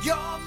You're